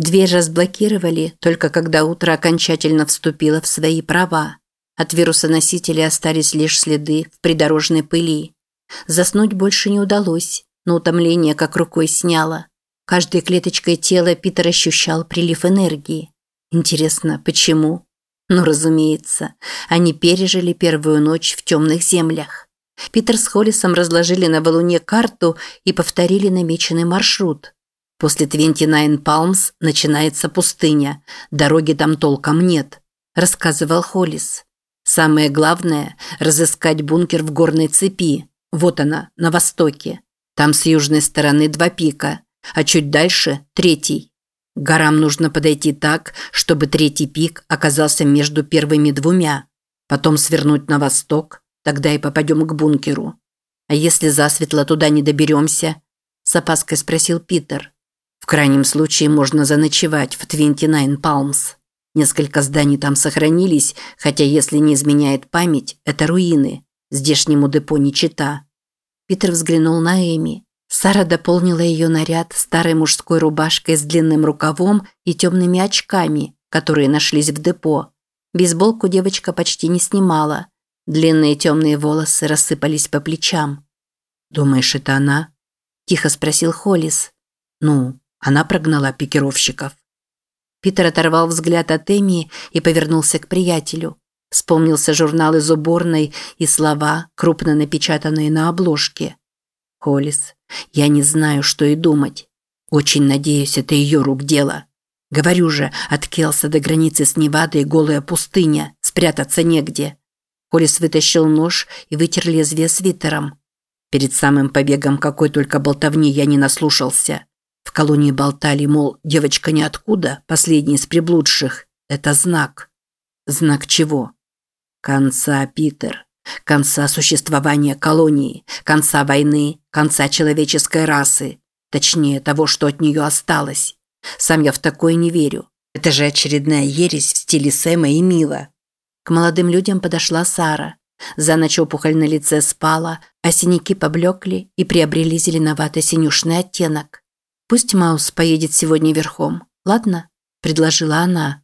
Дверь разблокировали только когда утро окончательно вступило в свои права. От вирусоносителя остались лишь следы в придорожной пыли. Заснуть больше не удалось, но утомление как рукой сняло. Каждой клеточкой тела Питер ощущал прилив энергии. Интересно, почему? Ну, разумеется, они пережили первую ночь в темных землях. Питер с Холлисом разложили на валуне карту и повторили намеченный маршрут. После Твенти Найн Палмс начинается пустыня, дороги там толком нет, рассказывал Холлис. Самое главное – разыскать бункер в горной цепи. Вот она, на востоке. Там с южной стороны два пика, а чуть дальше – третий. К горам нужно подойти так, чтобы третий пик оказался между первыми двумя. Потом свернуть на восток, тогда и попадем к бункеру. А если засветло туда не доберемся? С опаской спросил Питер. Крайнем случае можно заночевать в Твинти Найн Палмс. Несколько зданий там сохранились, хотя, если не изменяет память, это руины. Здешнему депо не чита. Питер взглянул на Эми. Сара дополнила ее наряд старой мужской рубашкой с длинным рукавом и темными очками, которые нашлись в депо. Бейсболку девочка почти не снимала. Длинные темные волосы рассыпались по плечам. «Думаешь, это она?» – тихо спросил Холлис. «Ну, она прогнала пикировщиков». Питер оторвал взгляд от Эми и повернулся к приятелю. Вспомнился журнал из уборной и слова, крупно напечатанные на обложке. «Холлис, я не знаю, что и думать. Очень надеюсь, это ее рук дело. Говорю же, от Келса до границы с Невадой голая пустыня, спрятаться негде». Холлис вытащил нож и вытер лезвие свитером. Перед самым побегом какой только болтовни я не наслушался. В колонии болтали, мол, девочка ниоткуда, последняя из приблудших. Это знак. Знак чего? Конца, Питер. Конца существования колонии, конца войны, конца человеческой расы. Точнее, того, что от нее осталось. Сам я в такое не верю. Это же очередная ересь в стиле Сэма и Мила. К молодым людям подошла Сара. За ночь опухоль на лице спала, а синяки поблекли и приобрели зеленовато-синюшный оттенок. «Пусть Маус поедет сегодня верхом, ладно?» – предложила она.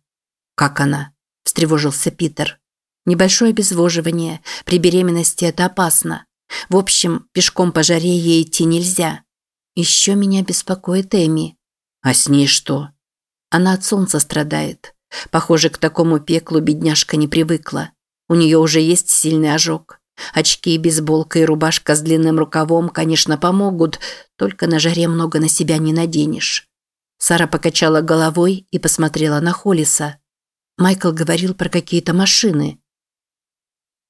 «Как она?» – встревожился Питер. «Небольшое обезвоживание. При беременности это опасно. В общем, пешком по жаре ей идти нельзя. Еще меня беспокоит Эми. А с ней что? Она от солнца страдает. Похоже, к такому пеклу бедняжка не привыкла. У нее уже есть сильный ожог. Очки, бейсболка и рубашка с длинным рукавом, конечно, помогут, только на жаре много на себя не наденешь. Сара покачала головой и посмотрела на Холлиса. Майкл говорил про какие-то машины.